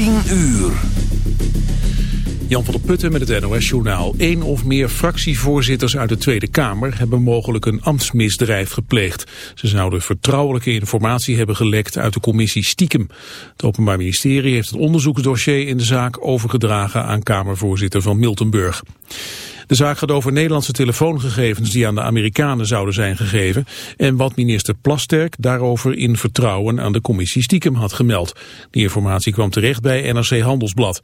10 uur. Jan van der Putten met het NOS-journaal. Eén of meer fractievoorzitters uit de Tweede Kamer hebben mogelijk een ambtsmisdrijf gepleegd. Ze zouden vertrouwelijke informatie hebben gelekt uit de commissie Stiekem. Het Openbaar Ministerie heeft het onderzoeksdossier in de zaak overgedragen aan Kamervoorzitter van Miltenburg. De zaak gaat over Nederlandse telefoongegevens die aan de Amerikanen zouden zijn gegeven en wat minister Plasterk daarover in vertrouwen aan de commissie Stiekem had gemeld. Die informatie kwam terecht bij NRC Handelsblad.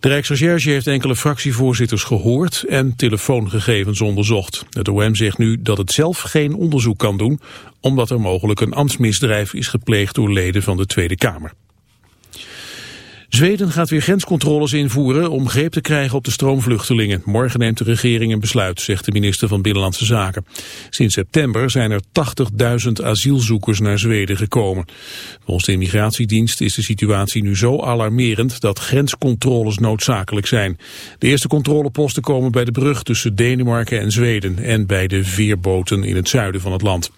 De Rijksrecherche heeft enkele fractievoorzitters gehoord en telefoongegevens onderzocht. Het OM zegt nu dat het zelf geen onderzoek kan doen, omdat er mogelijk een ambtsmisdrijf is gepleegd door leden van de Tweede Kamer. Zweden gaat weer grenscontroles invoeren om greep te krijgen op de stroomvluchtelingen. Morgen neemt de regering een besluit, zegt de minister van Binnenlandse Zaken. Sinds september zijn er 80.000 asielzoekers naar Zweden gekomen. Volgens de immigratiedienst is de situatie nu zo alarmerend dat grenscontroles noodzakelijk zijn. De eerste controleposten komen bij de brug tussen Denemarken en Zweden en bij de veerboten in het zuiden van het land.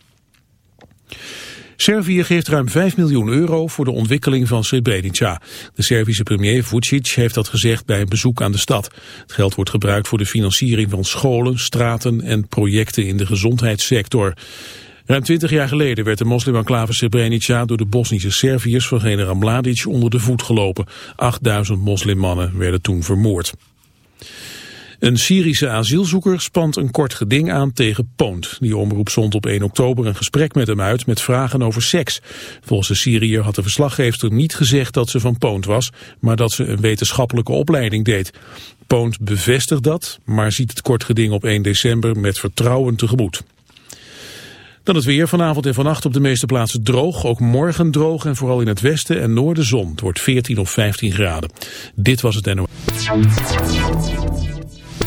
Servië geeft ruim 5 miljoen euro voor de ontwikkeling van Srebrenica. De Servische premier Vucic heeft dat gezegd bij een bezoek aan de stad. Het geld wordt gebruikt voor de financiering van scholen, straten en projecten in de gezondheidssector. Ruim 20 jaar geleden werd de moslimenclave Srebrenica door de Bosnische Serviërs van generaal Mladic onder de voet gelopen. 8000 moslimmannen werden toen vermoord. Een Syrische asielzoeker spant een kort geding aan tegen Poont. Die omroep zond op 1 oktober een gesprek met hem uit met vragen over seks. Volgens de Syriër had de verslaggever niet gezegd dat ze van Poont was, maar dat ze een wetenschappelijke opleiding deed. Poont bevestigt dat, maar ziet het kort geding op 1 december met vertrouwen tegemoet. Dan het weer vanavond en vannacht op de meeste plaatsen droog. Ook morgen droog en vooral in het westen en noorden zon. Het wordt 14 of 15 graden. Dit was het NO.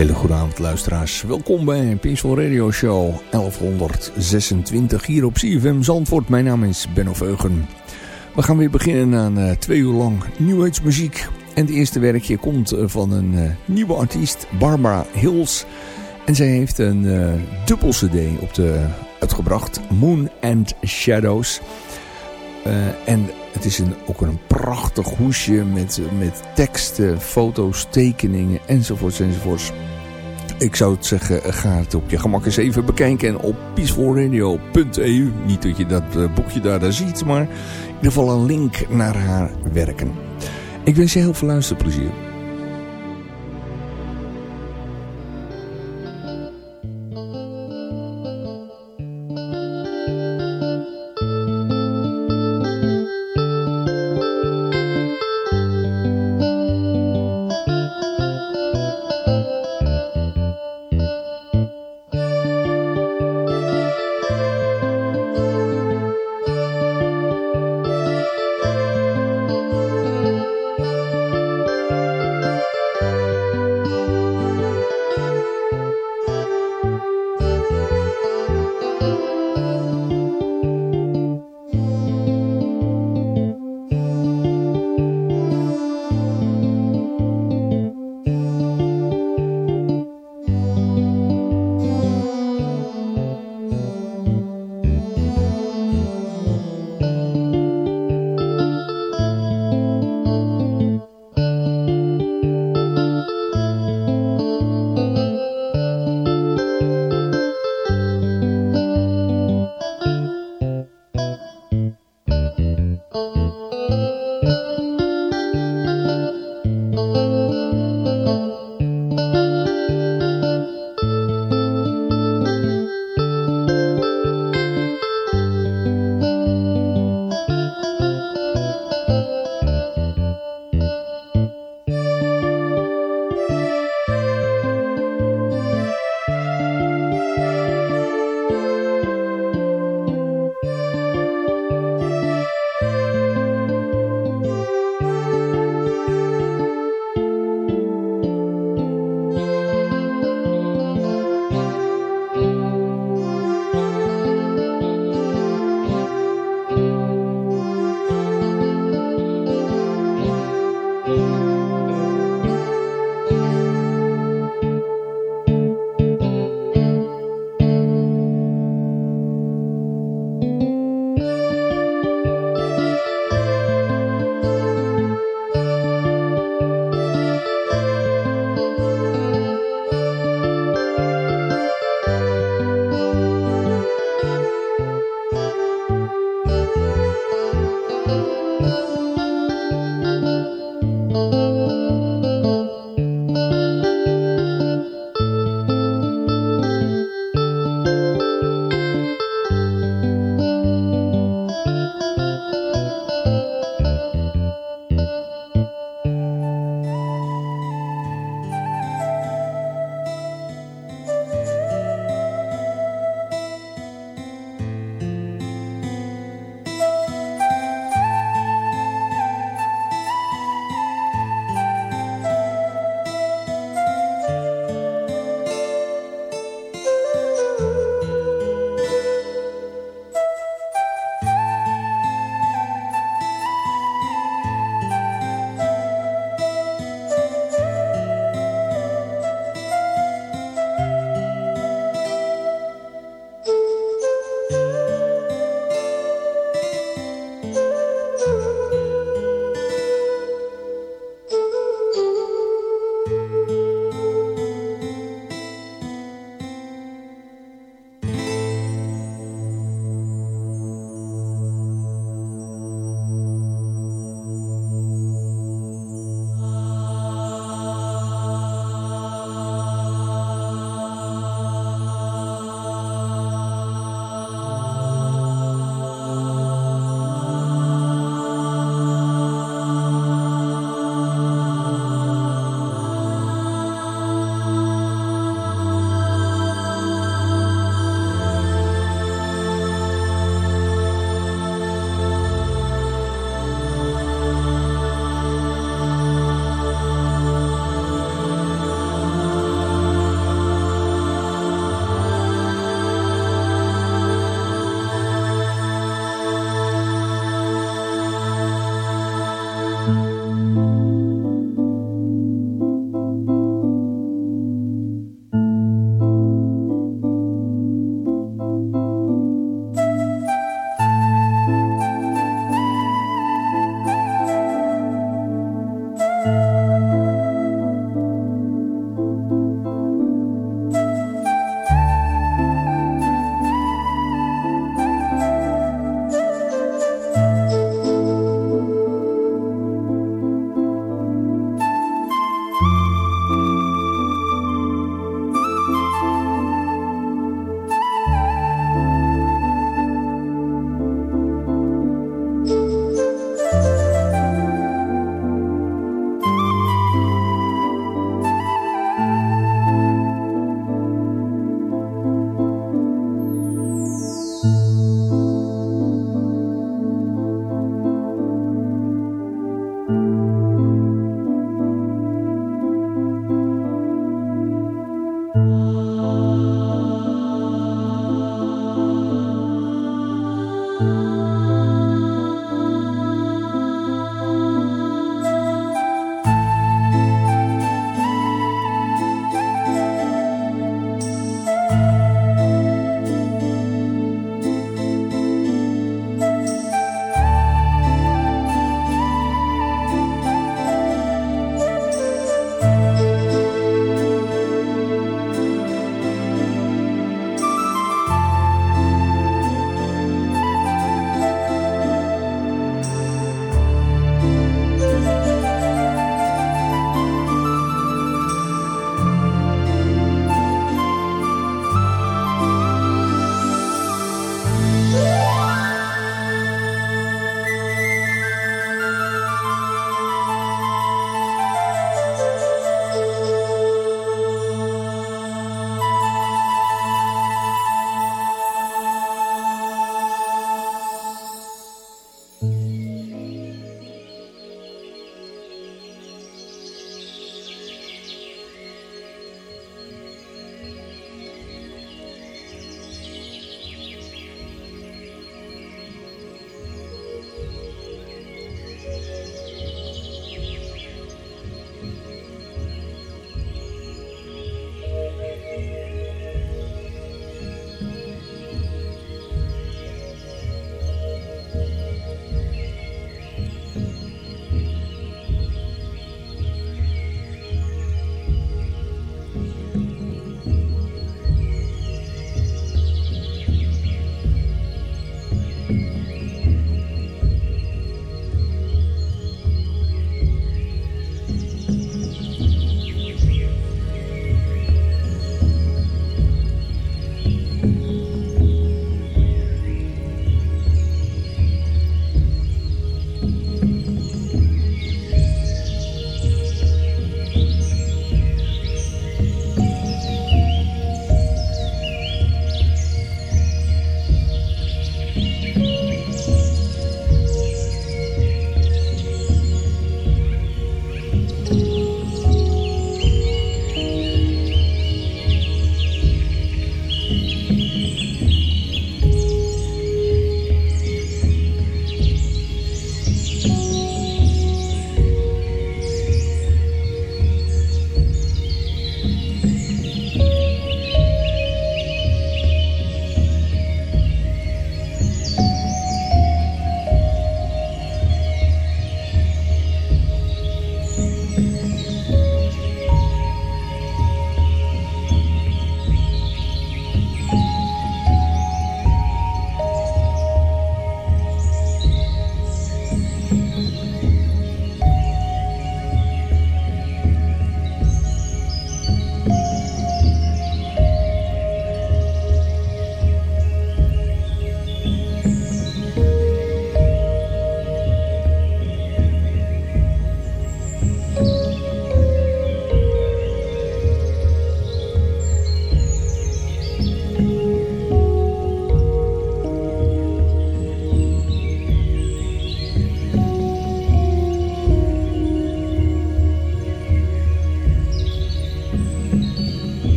Hele goede avond luisteraars. Welkom bij Peaceful Radio Show 1126 hier op CFM Zandvoort. Mijn naam is Benno Veugen. We gaan weer beginnen aan uh, twee uur lang Age muziek. En het eerste werkje komt uh, van een uh, nieuwe artiest, Barbara Hills. En zij heeft een dubbel cd op de, uitgebracht, Moon and Shadows. en het is een, ook een prachtig hoesje met, met teksten, foto's, tekeningen enzovoorts enzovoorts. Ik zou het zeggen, ga het op je gemak eens even bekijken. En op peacefulradio.eu, niet dat je dat uh, boekje daar, daar ziet, maar in ieder geval een link naar haar werken. Ik wens je heel veel luisterplezier.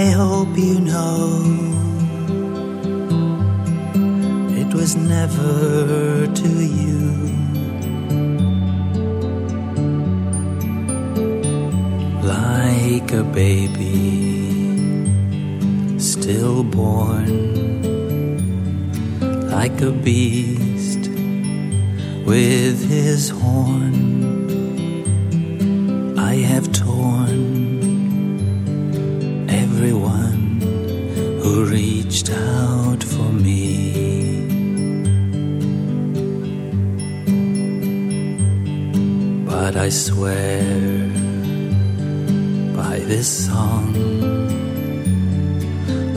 I hope you know it was never to you. Like a baby stillborn, like a beast with his horn. I have reached out for me. But I swear by this song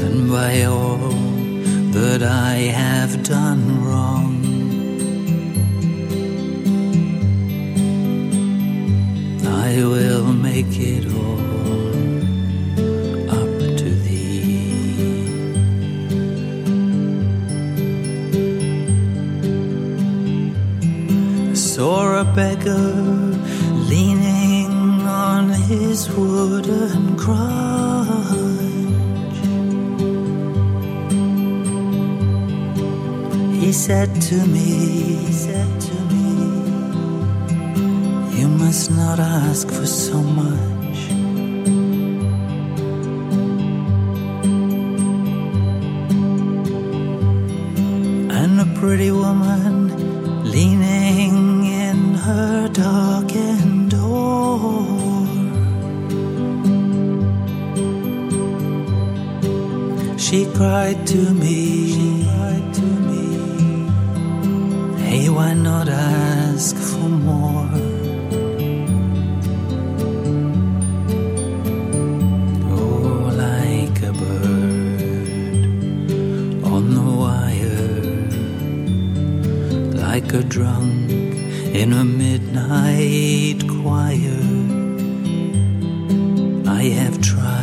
and by all that I have done wrong. I will make it all beggar leaning on his wooden crutch. He said to me, he said to me, you must not ask for so much. And a pretty woman Hey, why not ask for more? Oh, like a bird on the wire, like a drunk in a midnight choir. I have tried